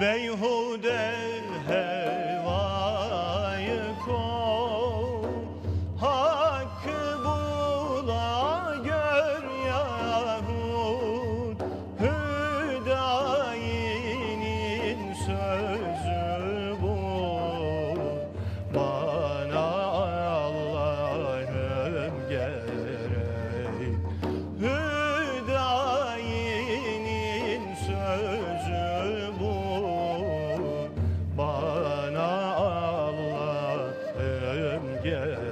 Beyhude hevayı kov Hakkı bula gör yahut Hüdayinin sözü. yeah,